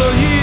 so you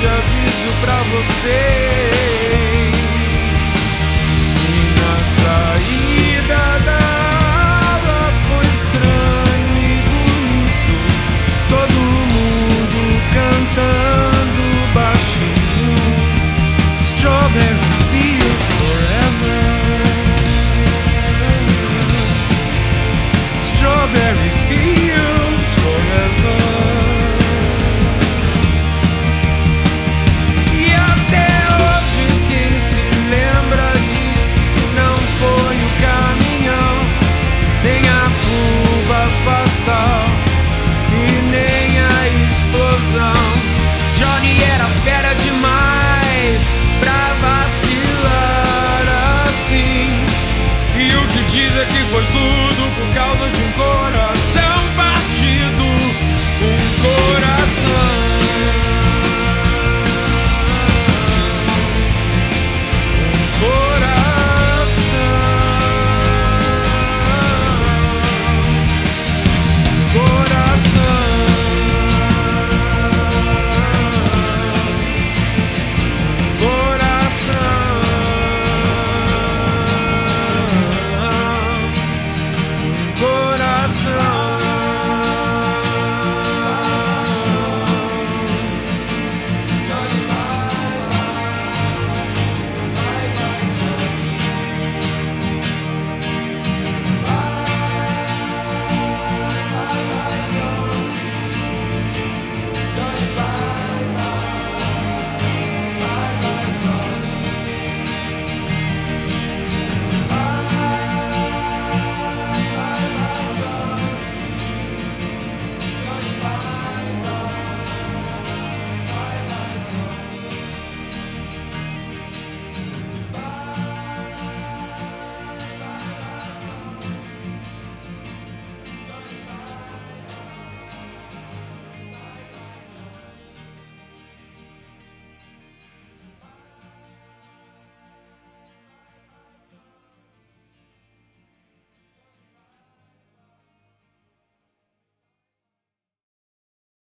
de aviso pra vocês.